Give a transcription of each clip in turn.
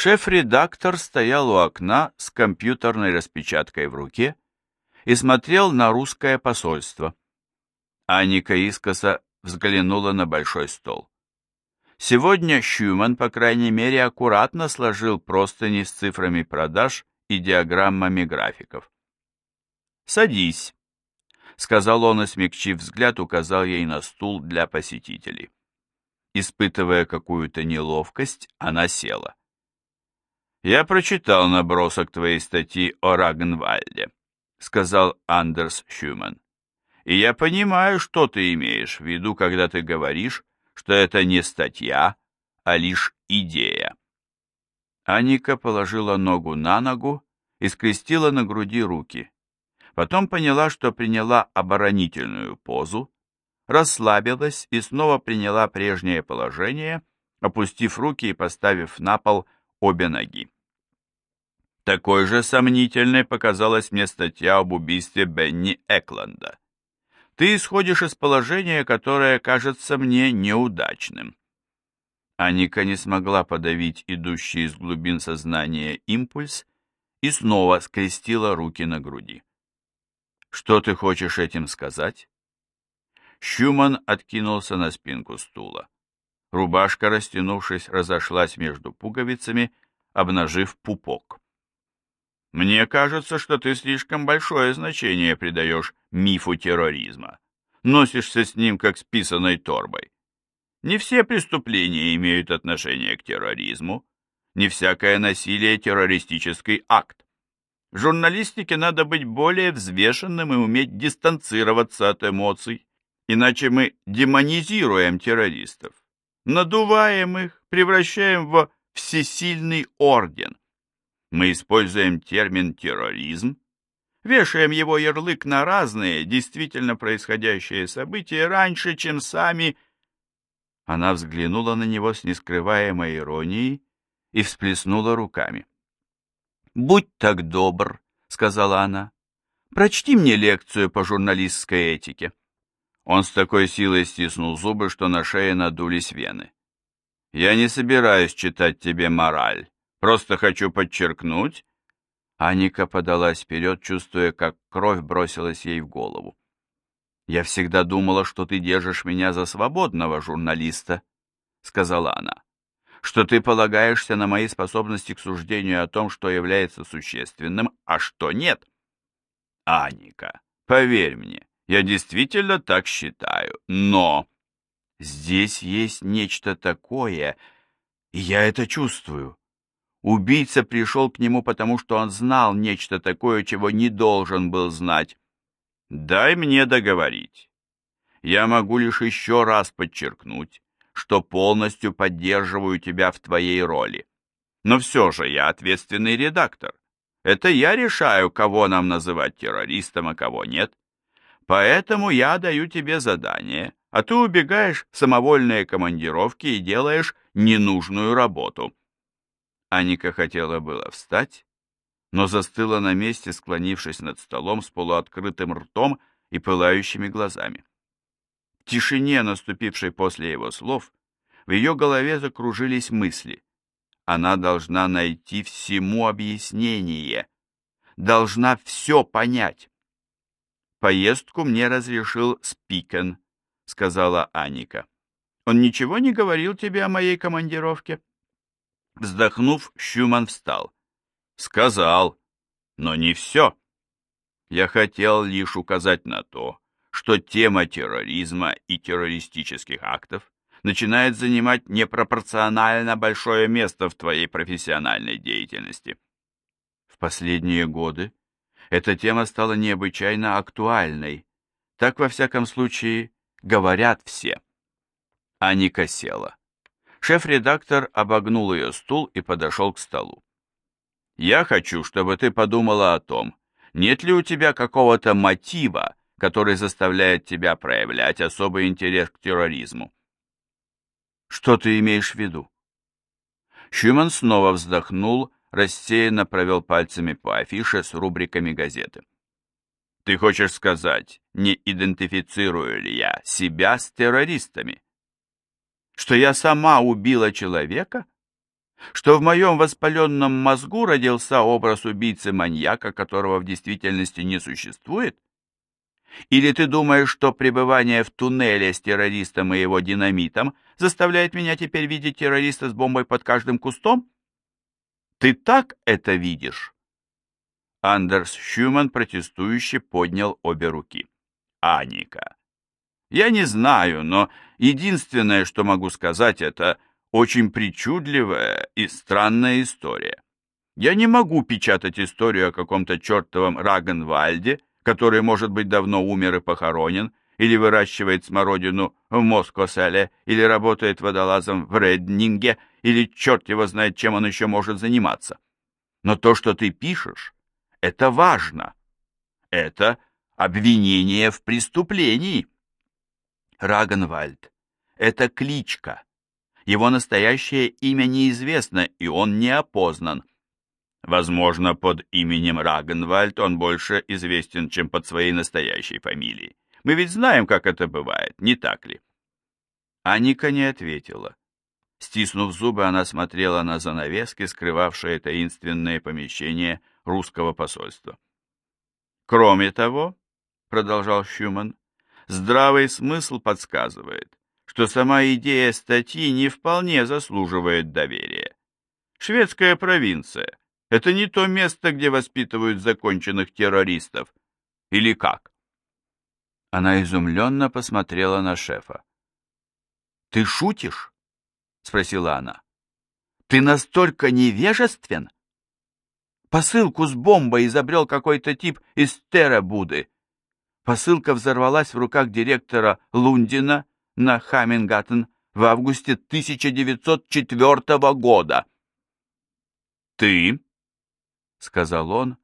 Шеф-редактор стоял у окна с компьютерной распечаткой в руке и смотрел на русское посольство. Аника искоса взглянула на большой стол. Сегодня Щуман, по крайней мере, аккуратно сложил простыни с цифрами продаж и диаграммами графиков. «Садись», — сказал он и, смягчив взгляд, указал ей на стул для посетителей. Испытывая какую-то неловкость, она села. «Я прочитал набросок твоей статьи о Рагенвальде», — сказал Андерс Шуман. «И я понимаю, что ты имеешь в виду, когда ты говоришь, что это не статья, а лишь идея». Аника положила ногу на ногу и скрестила на груди руки. Потом поняла, что приняла оборонительную позу, расслабилась и снова приняла прежнее положение, опустив руки и поставив на пол обе ноги. Такой же сомнительной показалась мне статья об убийстве Бенни Экланда. Ты исходишь из положения, которое кажется мне неудачным. Аника не смогла подавить идущий из глубин сознания импульс и снова скрестила руки на груди. Что ты хочешь этим сказать? Щуман откинулся на спинку стула. Рубашка, растянувшись, разошлась между пуговицами, обнажив пупок. «Мне кажется, что ты слишком большое значение придаешь мифу терроризма. Носишься с ним, как с писаной торбой. Не все преступления имеют отношение к терроризму, не всякое насилие – террористический акт. В журналистике надо быть более взвешенным и уметь дистанцироваться от эмоций, иначе мы демонизируем террористов надуваем их, превращаем в всесильный орден. Мы используем термин «терроризм», вешаем его ярлык на разные, действительно происходящие события раньше, чем сами... Она взглянула на него с нескрываемой иронией и всплеснула руками. «Будь так добр», — сказала она, — «прочти мне лекцию по журналистской этике». Он с такой силой стиснул зубы, что на шее надулись вены. «Я не собираюсь читать тебе мораль. Просто хочу подчеркнуть...» Аника подалась вперед, чувствуя, как кровь бросилась ей в голову. «Я всегда думала, что ты держишь меня за свободного журналиста», — сказала она, «что ты полагаешься на мои способности к суждению о том, что является существенным, а что нет». «Аника, поверь мне, я действительно так считаю, но здесь есть нечто такое, и я это чувствую. Убийца пришел к нему, потому что он знал нечто такое, чего не должен был знать. Дай мне договорить. Я могу лишь еще раз подчеркнуть, что полностью поддерживаю тебя в твоей роли. Но все же я ответственный редактор. Это я решаю, кого нам называть террористом, а кого нет. Поэтому я даю тебе задание, а ты убегаешь в самовольные командировки и делаешь ненужную работу. Аника хотела было встать, но застыла на месте, склонившись над столом с полуоткрытым ртом и пылающими глазами. В тишине, наступившей после его слов, в ее голове закружились мысли. Она должна найти всему объяснение, должна все понять. «Поездку мне разрешил Спикен», — сказала Аника. «Он ничего не говорил тебе о моей командировке?» Вздохнув, Щуман встал. «Сказал, но не все. Я хотел лишь указать на то, что тема терроризма и террористических актов начинает занимать непропорционально большое место в твоей профессиональной деятельности. В последние годы эта тема стала необычайно актуальной. Так, во всяком случае, говорят все. Аника села. Шеф-редактор обогнул ее стул и подошел к столу. «Я хочу, чтобы ты подумала о том, нет ли у тебя какого-то мотива, который заставляет тебя проявлять особый интерес к терроризму». «Что ты имеешь в виду?» Шюман снова вздохнул рассеянно провел пальцами по афише с рубриками газеты. «Ты хочешь сказать, не идентифицирую ли я себя с террористами? Что я сама убила человека? что в моем воспаленном мозгу родился образ убийцы-маньяка, которого в действительности не существует? Или ты думаешь, что пребывание в туннеле с террористом и его динамитом заставляет меня теперь видеть террориста с бомбой под каждым кустом? Ты так это видишь?» Андерс Шуман протестующе поднял обе руки. «Аника, я не знаю, но единственное, что могу сказать, это очень причудливая и странная история. Я не могу печатать историю о каком-то чертовом Рагенвальде, который, может быть, давно умер и похоронен, или выращивает смородину в Москоселе, или работает водолазом в Реднинге, или черт его знает, чем он еще может заниматься. Но то, что ты пишешь, это важно. Это обвинение в преступлении. Рагенвальд — это кличка. Его настоящее имя неизвестно, и он не опознан. Возможно, под именем Рагенвальд он больше известен, чем под своей настоящей фамилией. Мы ведь знаем, как это бывает, не так ли? Аника не ответила. Стиснув зубы, она смотрела на занавески, скрывавшие таинственное помещение русского посольства. «Кроме того», — продолжал Шуман, — «здравый смысл подсказывает, что сама идея статьи не вполне заслуживает доверия. Шведская провинция — это не то место, где воспитывают законченных террористов. Или как?» Она изумленно посмотрела на шефа. «Ты шутишь?» — спросила она. «Ты настолько невежествен?» Посылку с бомбой изобрел какой-то тип из Терабуды. Посылка взорвалась в руках директора Лундина на Хаммингаттен в августе 1904 года. «Ты?» — сказал он,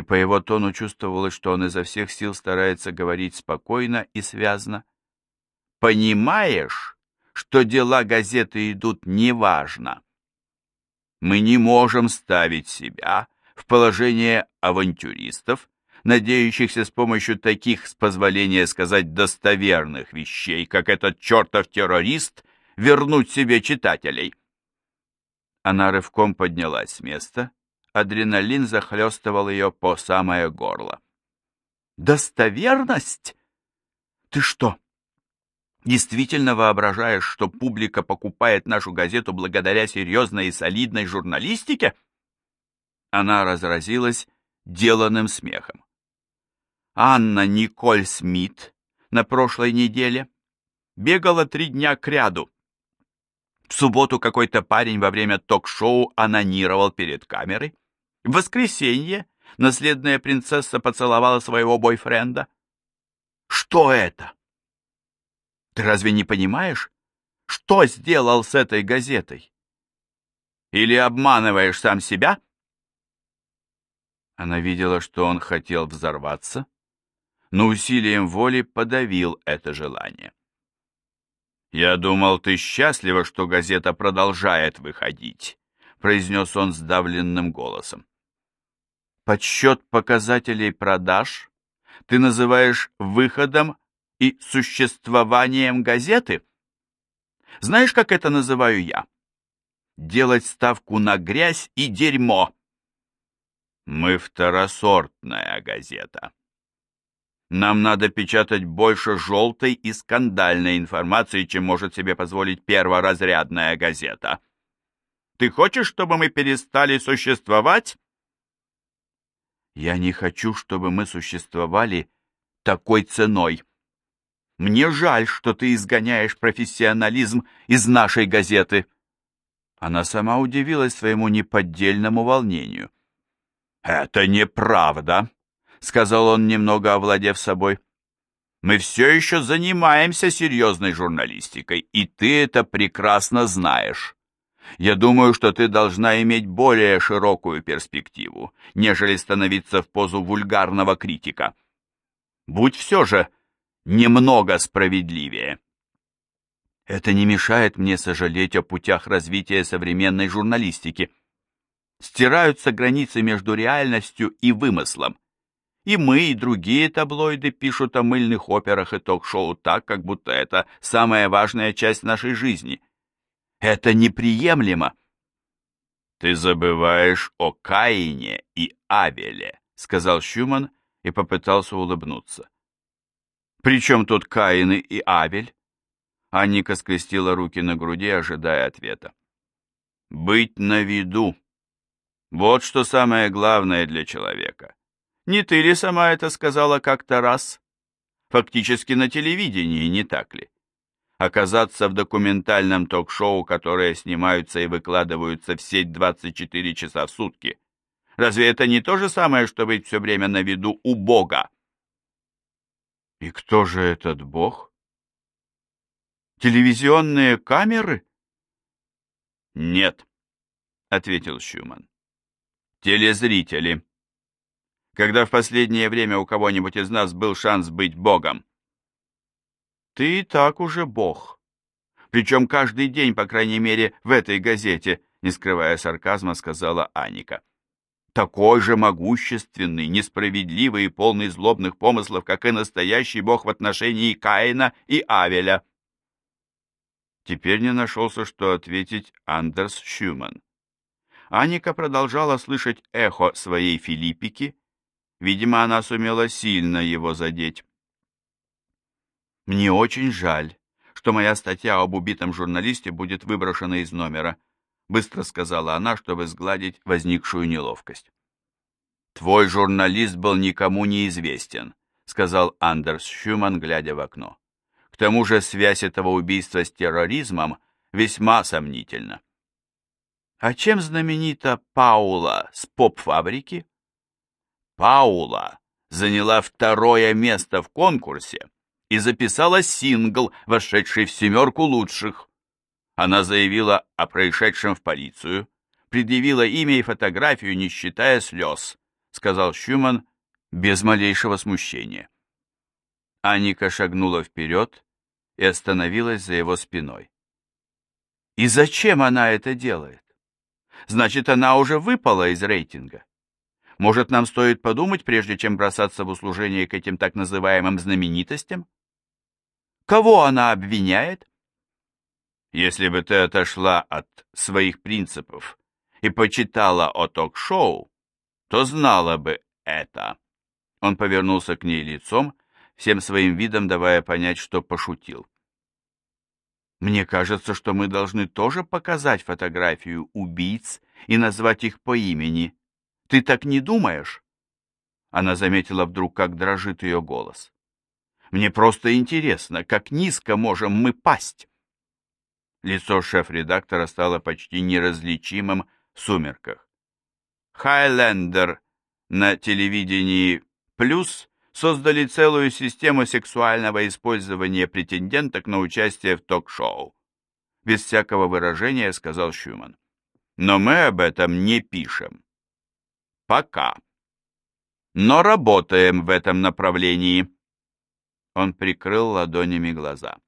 и по его тону чувствовалось, что он изо всех сил старается говорить спокойно и связно. «Понимаешь, что дела газеты идут неважно? Мы не можем ставить себя в положение авантюристов, надеющихся с помощью таких, с позволения сказать, достоверных вещей, как этот чертов террорист, вернуть себе читателей. Она рывком поднялась с места адреналин захлестывал ее по самое горло. «Достоверность? Ты что, действительно воображаешь, что публика покупает нашу газету благодаря серьезной и солидной журналистике?» Она разразилась деланным смехом. Анна Николь Смит на прошлой неделе бегала три дня кряду, в субботу какой-то парень во время ток-шоу анонировал перед камерой. В воскресенье наследная принцесса поцеловала своего бойфренда. Что это? Ты разве не понимаешь, что сделал с этой газетой? Или обманываешь сам себя? Она видела, что он хотел взорваться, но усилием воли подавил это желание. «Я думал, ты счастлива, что газета продолжает выходить», — произнес он сдавленным голосом. «Подсчет показателей продаж ты называешь выходом и существованием газеты? Знаешь, как это называю я? Делать ставку на грязь и дерьмо». «Мы второсортная газета», нам надо печатать больше желтой и скандальной информации, чем может себе позволить перворазрядная газета. Ты хочешь, чтобы мы перестали существовать? Я не хочу, чтобы мы существовали такой ценой. Мне жаль, что ты изгоняешь профессионализм из нашей газеты. Она сама удивилась своему неподдельному волнению. Это неправда, — сказал он, немного овладев собой. «Мы все еще занимаемся серьезной журналистикой, и ты это прекрасно знаешь. Я думаю, что ты должна иметь более широкую перспективу, нежели становиться в позу вульгарного критика. Будь все же немного справедливее». Это не мешает мне сожалеть о путях развития современной журналистики. Стираются границы между реальностью и вымыслом. И мы, и другие таблоиды пишут о мыльных операх и ток-шоу так, как будто это самая важная часть нашей жизни. Это неприемлемо. «Ты забываешь о Каине и Авеле», — сказал Щуман и попытался улыбнуться. «При чем тут Каин и Авель?» Анника скрестила руки на груди, ожидая ответа. «Быть на виду. Вот что самое главное для человека. Не ты ли сама это сказала как-то раз? Фактически на телевидении, не так ли? Оказаться в документальном ток-шоу, которое снимаются и выкладываются в сеть 24 часа в сутки. Разве это не то же самое, что быть все время на виду у Бога? И кто же этот Бог? Телевизионные камеры? Нет, ответил Щуман. Телезрители когда в последнее время у кого-нибудь из нас был шанс быть богом. Ты и так уже бог. Причем каждый день, по крайней мере, в этой газете, не скрывая сарказма, сказала Аника. Такой же могущественный, несправедливый и полный злобных помыслов, как и настоящий бог в отношении Каина и Авеля. Теперь не нашелся, что ответить Андерс Шуман. Аника продолжала слышать эхо своей Филиппики, Видимо, она сумела сильно его задеть. «Мне очень жаль, что моя статья об убитом журналисте будет выброшена из номера», быстро сказала она, чтобы сгладить возникшую неловкость. «Твой журналист был никому не известен», сказал Андерс Шуман, глядя в окно. «К тому же связь этого убийства с терроризмом весьма сомнительна». «А чем знаменита Паула с поп-фабрики?» Паула заняла второе место в конкурсе и записала сингл, вошедший в семерку лучших. Она заявила о происшедшем в полицию, предъявила имя и фотографию, не считая слез, сказал Щуман без малейшего смущения. Аника шагнула вперед и остановилась за его спиной. И зачем она это делает? Значит, она уже выпала из рейтинга. Может, нам стоит подумать, прежде чем бросаться в услужение к этим так называемым знаменитостям? Кого она обвиняет? Если бы ты отошла от своих принципов и почитала о ток-шоу, то знала бы это. Он повернулся к ней лицом, всем своим видом давая понять, что пошутил. Мне кажется, что мы должны тоже показать фотографию убийц и назвать их по имени, ты так не думаешь?» Она заметила вдруг, как дрожит ее голос. «Мне просто интересно, как низко можем мы пасть?» Лицо шеф-редактора стало почти неразличимым в сумерках. «Хайлендер» на телевидении «Плюс» создали целую систему сексуального использования претенденток на участие в ток-шоу. Без всякого выражения сказал Шуман. Но мы об этом не пишем. Пока. Но работаем в этом направлении. Он прикрыл ладонями глаза.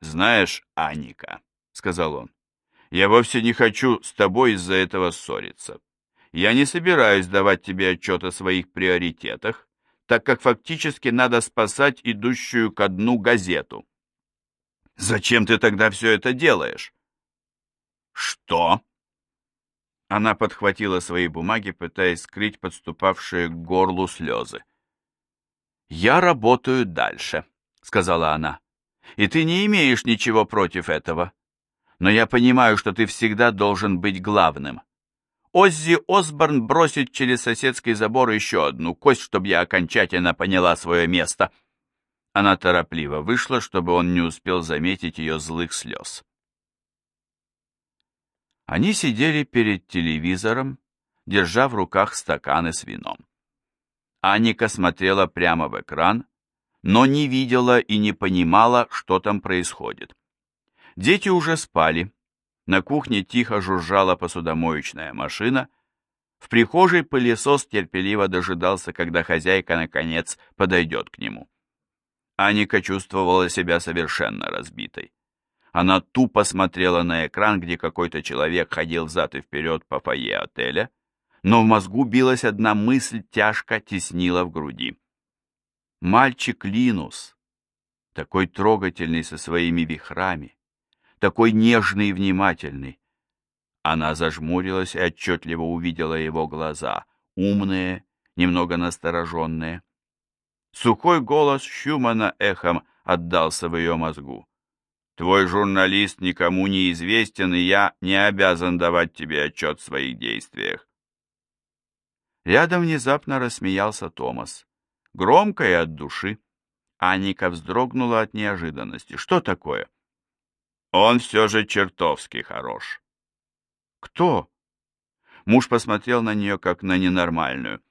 «Знаешь, Аника», — сказал он, — «я вовсе не хочу с тобой из-за этого ссориться. Я не собираюсь давать тебе отчет о своих приоритетах, так как фактически надо спасать идущую ко дну газету». «Зачем ты тогда все это делаешь?» «Что?» Она подхватила свои бумаги, пытаясь скрыть подступавшие к горлу слезы. «Я работаю дальше», — сказала она. «И ты не имеешь ничего против этого. Но я понимаю, что ты всегда должен быть главным. Оззи Осборн бросит через соседский забор еще одну кость, чтобы я окончательно поняла свое место». Она торопливо вышла, чтобы он не успел заметить ее злых слез. Они сидели перед телевизором, держа в руках стаканы с вином. Аника смотрела прямо в экран, но не видела и не понимала, что там происходит. Дети уже спали. На кухне тихо жужжала посудомоечная машина. В прихожей пылесос терпеливо дожидался, когда хозяйка, наконец, подойдет к нему. Аника чувствовала себя совершенно разбитой. Она тупо смотрела на экран, где какой-то человек ходил взад и вперед по фойе отеля, но в мозгу билась одна мысль, тяжко теснила в груди. Мальчик Линус, такой трогательный со своими вихрами, такой нежный и внимательный, Она зажмурилась и отчетливо увидела его глаза, умные, немного настороженные. Сухой голос Щумана эхом отдался в ее мозгу. «Твой журналист никому не известен, и я не обязан давать тебе отчет в своих действиях». Рядом внезапно рассмеялся Томас. Громко и от души. Аника вздрогнула от неожиданности. «Что такое?» «Он все же чертовски хорош». «Кто?» Муж посмотрел на нее, как на ненормальную.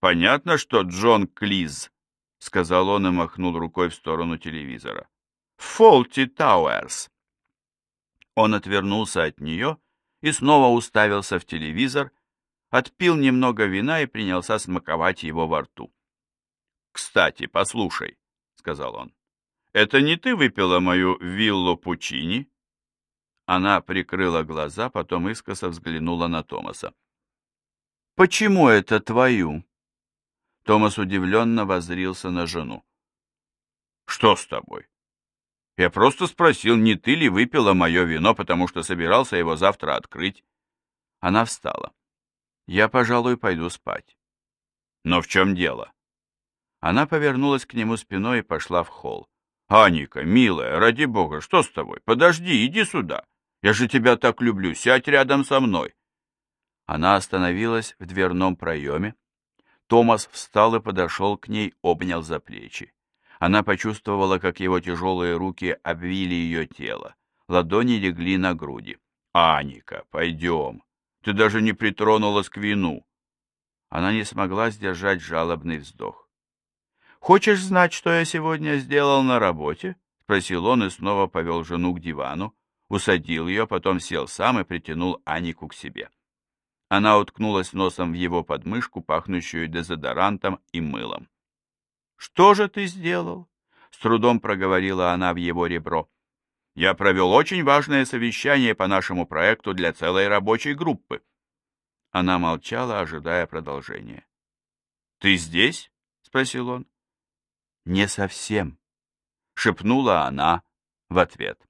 «Понятно, что Джон Клиз», — сказал он и махнул рукой в сторону телевизора. «Фолти Тауэрс». Он отвернулся от нее и снова уставился в телевизор, отпил немного вина и принялся смаковать его во рту. «Кстати, послушай», — сказал он, — «это не ты выпила мою виллу Пучини?» Она прикрыла глаза, потом искоса взглянула на Томаса. «Почему это твою?» Томас удивленно воззрился на жену. «Что с тобой?» «Я просто спросил, не ты ли выпила мое вино, потому что собирался его завтра открыть». Она встала. «Я, пожалуй, пойду спать». «Но в чем дело?» Она повернулась к нему спиной и пошла в холл. «Аника, милая, ради бога, что с тобой? Подожди, иди сюда. Я же тебя так люблю, сядь рядом со мной». Она остановилась в дверном проеме, Томас встал и подошел к ней, обнял за плечи. Она почувствовала, как его тяжелые руки обвили ее тело. Ладони легли на груди. «Аника, пойдем. Ты даже не притронулась к вину». Она не смогла сдержать жалобный вздох. «Хочешь знать, что я сегодня сделал на работе?» — спросил он и снова повел жену к дивану, усадил ее, потом сел сам и притянул Анику к себе. Она уткнулась носом в его подмышку, пахнущую дезодорантом и мылом. «Что же ты сделал?» — с трудом проговорила она в его ребро. «Я провел очень важное совещание по нашему проекту для целой рабочей группы». Она молчала, ожидая продолжения. «Ты здесь?» — спросил он. «Не совсем», — шепнула она в ответ.